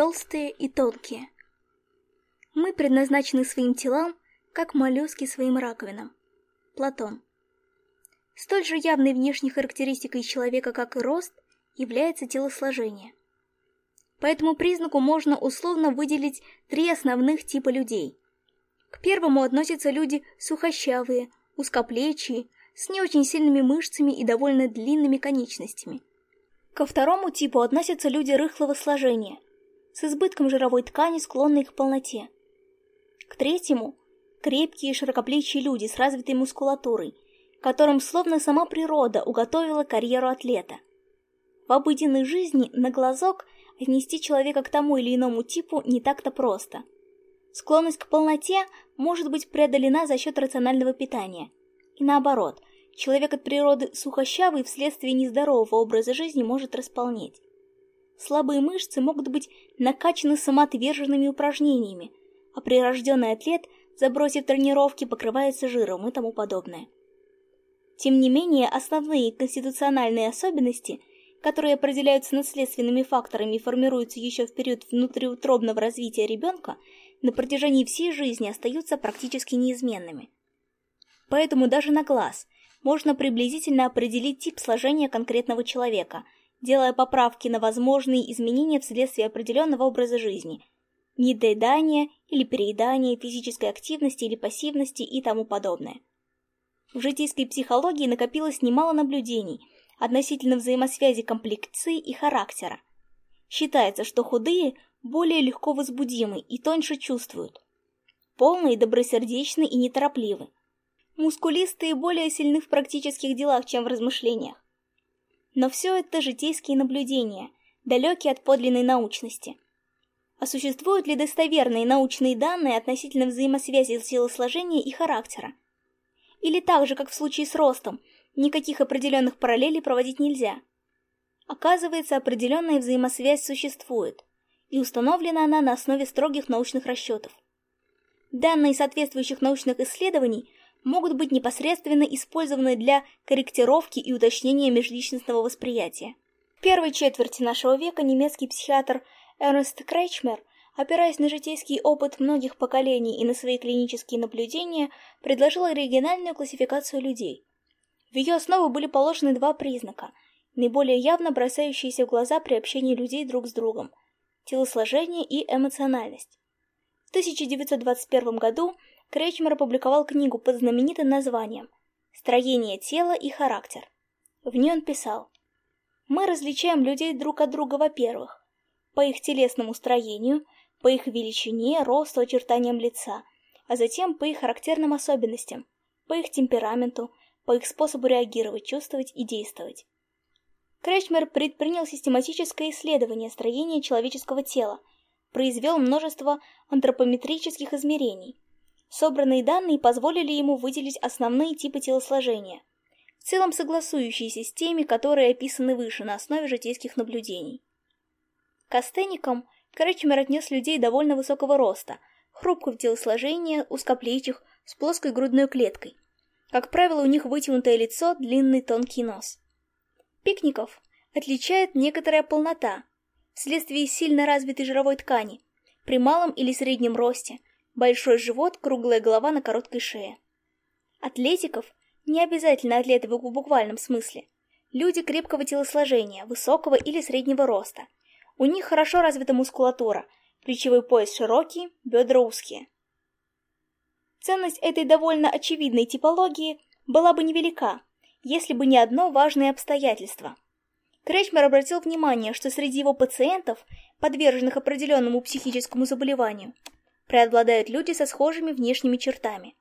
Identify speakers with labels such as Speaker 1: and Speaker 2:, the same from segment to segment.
Speaker 1: толстые и тонкие. Мы предназначены своим телам, как моллюски своим раковинам. Платон. Столь же явной внешней характеристикой человека, как и рост, является телосложение. По этому признаку можно условно выделить три основных типа людей. К первому относятся люди сухощавые, узкоплечие, с не очень сильными мышцами и довольно длинными конечностями. Ко второму типу относятся люди рыхлого сложения, с избытком жировой ткани, склонной к полноте. К третьему – крепкие широкоплечие люди с развитой мускулатурой, которым словно сама природа уготовила карьеру атлета. В обыденной жизни на глазок отнести человека к тому или иному типу не так-то просто. Склонность к полноте может быть преодолена за счет рационального питания. И наоборот, человек от природы сухощавый вследствие нездорового образа жизни может располнеть. Слабые мышцы могут быть накачаны самоотверженными упражнениями, а прирожденный атлет, забросив тренировки, покрывается жиром и тому подобное. Тем не менее, основные конституциональные особенности, которые определяются наследственными факторами и формируются еще в период внутриутробного развития ребенка, на протяжении всей жизни остаются практически неизменными. Поэтому даже на глаз можно приблизительно определить тип сложения конкретного человека – делая поправки на возможные изменения вследствие определенного образа жизни, недоедания или переедания, физической активности или пассивности и тому подобное. В житейской психологии накопилось немало наблюдений относительно взаимосвязи комплекции и характера. Считается, что худые более легко возбудимы и тоньше чувствуют, полные добросердечны и неторопливы, мускулистые более сильны в практических делах, чем в размышлениях, но все это житейские наблюдения, далекие от подлинной научности. А существуют ли достоверные научные данные относительно взаимосвязи силосложения и характера? Или так же, как в случае с ростом, никаких определенных параллелей проводить нельзя? Оказывается, определенная взаимосвязь существует, и установлена она на основе строгих научных расчетов. Данные соответствующих научных исследований могут быть непосредственно использованы для корректировки и уточнения межличностного восприятия. В первой четверти нашего века немецкий психиатр Эрнст Крейчмер, опираясь на житейский опыт многих поколений и на свои клинические наблюдения, предложил оригинальную классификацию людей. В ее основу были положены два признака, наиболее явно бросающиеся в глаза при общении людей друг с другом – телосложение и эмоциональность. В 1921 году – Кречмер опубликовал книгу под знаменитым названием «Строение тела и характер». В ней он писал «Мы различаем людей друг от друга, во-первых, по их телесному строению, по их величине, росту, очертаниям лица, а затем по их характерным особенностям, по их темпераменту, по их способу реагировать, чувствовать и действовать». Кречмер предпринял систематическое исследование строения человеческого тела, произвел множество антропометрических измерений – Собранные данные позволили ему выделить основные типы телосложения, в целом согласующиеся с теми, которые описаны выше на основе житейских наблюдений. К астеникам Кречмер отнес людей довольно высокого роста, хрупкого телосложения, узкоплечих, с плоской грудной клеткой. Как правило, у них вытянутое лицо, длинный тонкий нос. Пикников отличает некоторая полнота, вследствие сильно развитой жировой ткани, при малом или среднем росте – Большой живот, круглая голова на короткой шее. Атлетиков не обязательно атлеты в буквальном смысле. Люди крепкого телосложения, высокого или среднего роста. У них хорошо развита мускулатура, плечевой пояс широкий, бедра узкие. Ценность этой довольно очевидной типологии была бы невелика, если бы не одно важное обстоятельство. Кречмер обратил внимание, что среди его пациентов, подверженных определенному психическому заболеванию, преобладают люди со схожими внешними чертами.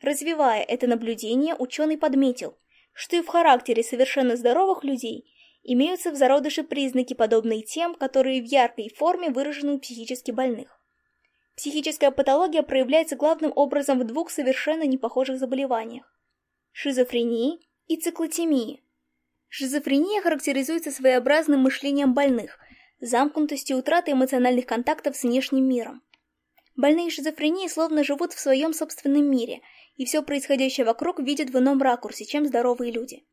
Speaker 1: Развивая это наблюдение, ученый подметил, что и в характере совершенно здоровых людей имеются в зародыше признаки, подобные тем, которые в яркой форме выражены у психически больных. Психическая патология проявляется главным образом в двух совершенно непохожих заболеваниях – шизофрении и циклотемии. Шизофрения характеризуется своеобразным мышлением больных, замкнутостью утраты эмоциональных контактов с внешним миром. Больные шизофрении словно живут в своем собственном мире, и все происходящее вокруг видят в ином ракурсе, чем здоровые люди.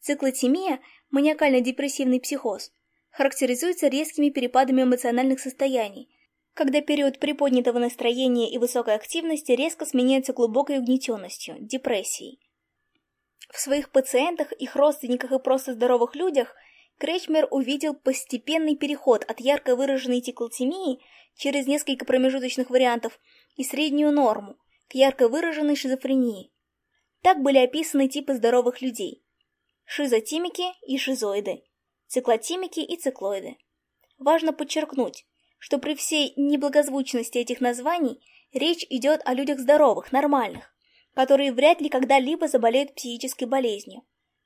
Speaker 1: Циклотемия, маниакально-депрессивный психоз, характеризуется резкими перепадами эмоциональных состояний, когда период приподнятого настроения и высокой активности резко сменяется глубокой угнетенностью, депрессией. В своих пациентах, их родственниках и просто здоровых людях Кречмер увидел постепенный переход от ярко выраженной тиклотемии через несколько промежуточных вариантов и среднюю норму к ярко выраженной шизофрении. Так были описаны типы здоровых людей – шизотимики и шизоиды, циклотимики и циклоиды. Важно подчеркнуть, что при всей неблагозвучности этих названий речь идет о людях здоровых, нормальных, которые вряд ли когда-либо заболеют психической болезнью.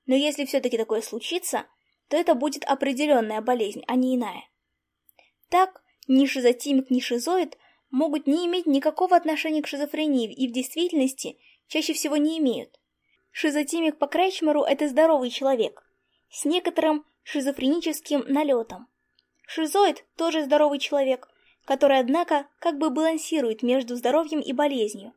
Speaker 1: Но если все-таки такое случится, то это будет определенная болезнь, а не иная. Так, ни шизотимик, ни шизоид могут не иметь никакого отношения к шизофрении и в действительности чаще всего не имеют. Шизотимик по Крайчмару – это здоровый человек с некоторым шизофреническим налетом. Шизоид – тоже здоровый человек, который, однако, как бы балансирует между здоровьем и болезнью.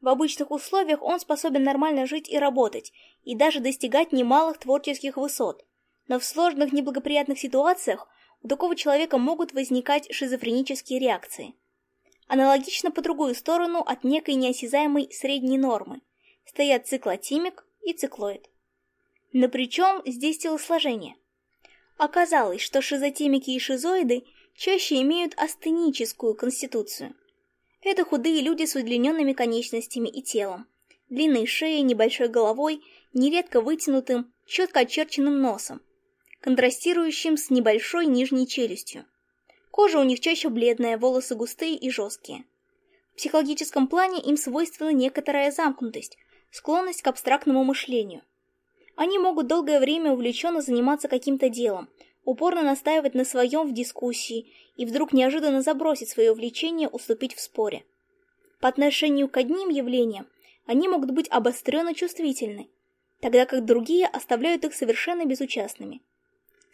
Speaker 1: В обычных условиях он способен нормально жить и работать, и даже достигать немалых творческих высот. Но в сложных неблагоприятных ситуациях у такого человека могут возникать шизофренические реакции. Аналогично по другую сторону от некой неосязаемой средней нормы стоят циклотимик и циклоид. Но причем здесь телосложение? Оказалось, что шизотимики и шизоиды чаще имеют астеническую конституцию. Это худые люди с удлиненными конечностями и телом, длинной шеей, небольшой головой, нередко вытянутым, четко очерченным носом – контрастирующим с небольшой нижней челюстью. Кожа у них чаще бледная, волосы густые и жесткие. В психологическом плане им свойственна некоторая замкнутость, склонность к абстрактному мышлению. Они могут долгое время увлеченно заниматься каким-то делом, упорно настаивать на своем в дискуссии и вдруг неожиданно забросить свое увлечение, уступить в споре. По отношению к одним явлениям они могут быть обостренно чувствительны, тогда как другие оставляют их совершенно безучастными.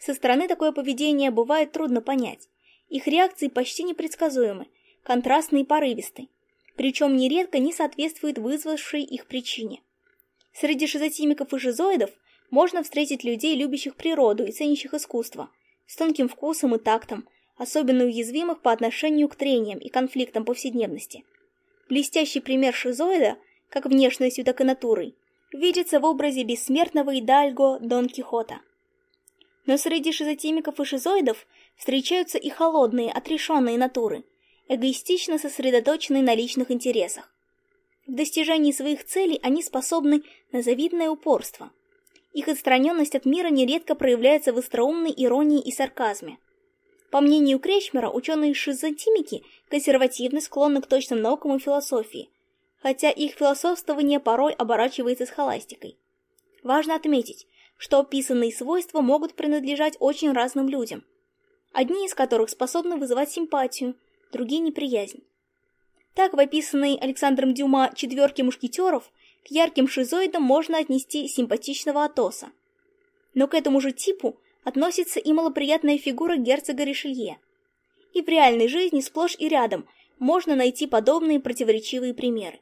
Speaker 1: Со стороны такое поведение бывает трудно понять. Их реакции почти непредсказуемы, контрастные, и порывисты, причем нередко не соответствуют вызвавшей их причине. Среди шизотимиков и шизоидов можно встретить людей, любящих природу и ценящих искусство, с тонким вкусом и тактом, особенно уязвимых по отношению к трениям и конфликтам повседневности. Блестящий пример шизоида, как внешностью, так и натурой, видится в образе бессмертного идальго Дон Кихота – но среди шизотимиков и шизоидов встречаются и холодные, отрешенные натуры, эгоистично сосредоточенные на личных интересах. В достижении своих целей они способны на завидное упорство. Их отстраненность от мира нередко проявляется в остроумной иронии и сарказме. По мнению Кречмера, ученые-шизотимики консервативно склонны к точным наукам и философии, хотя их философствование порой оборачивается с холастикой. Важно отметить, что описанные свойства могут принадлежать очень разным людям, одни из которых способны вызывать симпатию, другие – неприязнь. Так в описанной Александром Дюма «Четверке мушкетеров» к ярким шизоидам можно отнести симпатичного Атоса. Но к этому же типу относится и малоприятная фигура герцога Ришелье. И в реальной жизни сплошь и рядом можно найти подобные противоречивые примеры.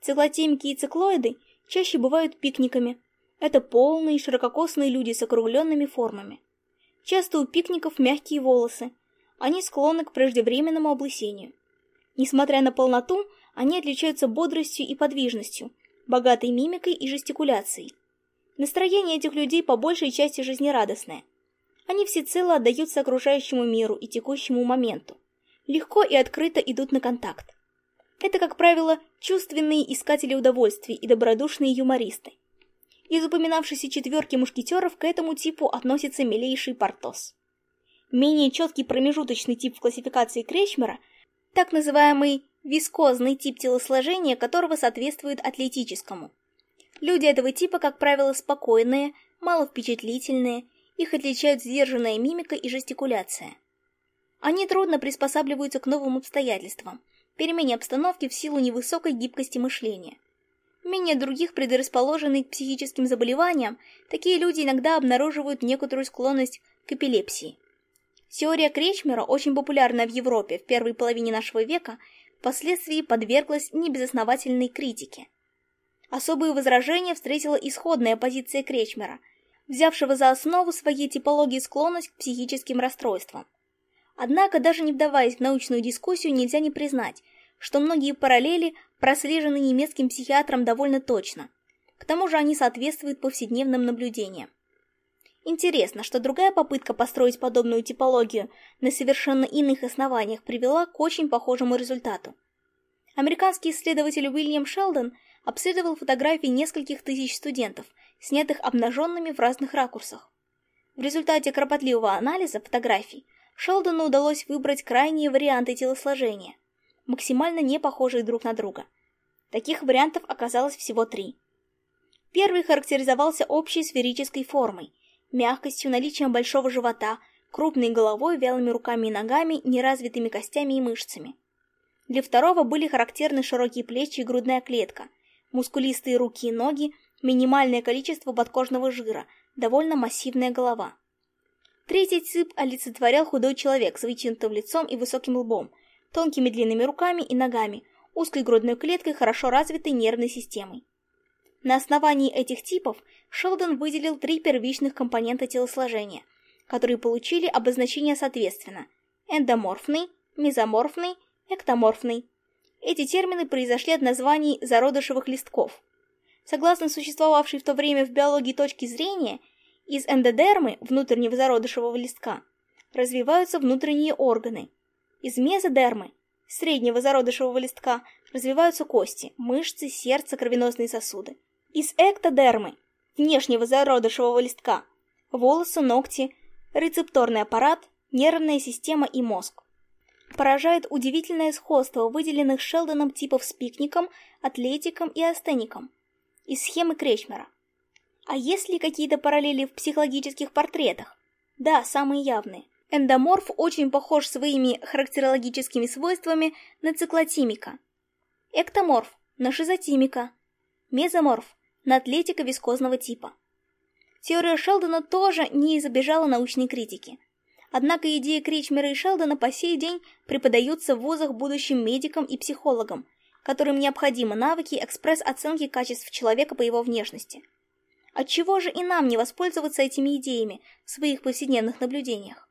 Speaker 1: Циклотемики и циклоиды чаще бывают пикниками – это полные ширококосные люди с округленными формами. Часто у пикников мягкие волосы, они склонны к преждевременному облысению. Несмотря на полноту, они отличаются бодростью и подвижностью, богатой мимикой и жестикуляцией. Настроение этих людей по большей части жизнерадостное. Они всецело отдаются окружающему миру и текущему моменту. Легко и открыто идут на контакт. Это, как правило, чувственные искатели удовольствий и добродушные юмористы. Из упоминавшейся четверки мушкетеров к этому типу относится милейший Портос. Менее четкий промежуточный тип в классификации Кречмера – так называемый вискозный тип телосложения, которого соответствует атлетическому. Люди этого типа, как правило, спокойные, мало впечатлительные, их отличают сдержанная мимика и жестикуляция. Они трудно приспосабливаются к новым обстоятельствам, перемене обстановки в силу невысокой гибкости мышления. Менее других предрасположенные к психическим заболеваниям, такие люди иногда обнаруживают некоторую склонность к эпилепсии. Теория Кречмера, очень популярная в Европе в первой половине нашего века, впоследствии подверглась небезосновательной критике. Особые возражения встретила исходная позиция Кречмера, взявшего за основу своей типологии склонность к психическим расстройствам. Однако, даже не вдаваясь в научную дискуссию, нельзя не признать, что многие параллели прослежены немецким психиатром довольно точно. К тому же они соответствуют повседневным наблюдениям. Интересно, что другая попытка построить подобную типологию на совершенно иных основаниях привела к очень похожему результату. Американский исследователь Уильям Шелдон обследовал фотографии нескольких тысяч студентов, снятых обнаженными в разных ракурсах. В результате кропотливого анализа фотографий Шелдону удалось выбрать крайние варианты телосложения максимально не похожие друг на друга. Таких вариантов оказалось всего три. Первый характеризовался общей сферической формой, мягкостью, наличием большого живота, крупной головой, вялыми руками и ногами, неразвитыми костями и мышцами. Для второго были характерны широкие плечи и грудная клетка, мускулистые руки и ноги, минимальное количество подкожного жира, довольно массивная голова. Третий тип олицетворял худой человек с вытянутым лицом и высоким лбом – тонкими длинными руками и ногами, узкой грудной клеткой, хорошо развитой нервной системой. На основании этих типов Шелдон выделил три первичных компонента телосложения, которые получили обозначение соответственно – эндоморфный, мезоморфный, эктоморфный. Эти термины произошли от названий зародышевых листков. Согласно существовавшей в то время в биологии точки зрения, из эндодермы, внутреннего зародышевого листка, развиваются внутренние органы – из мезодермы, среднего зародышевого листка, развиваются кости, мышцы, сердце, кровеносные сосуды. Из эктодермы, внешнего зародышевого листка, волосы, ногти, рецепторный аппарат, нервная система и мозг. Поражает удивительное сходство выделенных Шелдоном типов с пикником, атлетиком и астеником из схемы Кречмера. А есть ли какие-то параллели в психологических портретах? Да, самые явные. Эндоморф очень похож своими характерологическими свойствами на циклотимика. Эктоморф – на шизотимика. Мезоморф – на атлетика вискозного типа. Теория Шелдона тоже не избежала научной критики. Однако идеи Кричмера и Шелдона по сей день преподаются в вузах будущим медикам и психологам, которым необходимы навыки экспресс-оценки качеств человека по его внешности. Отчего же и нам не воспользоваться этими идеями в своих повседневных наблюдениях?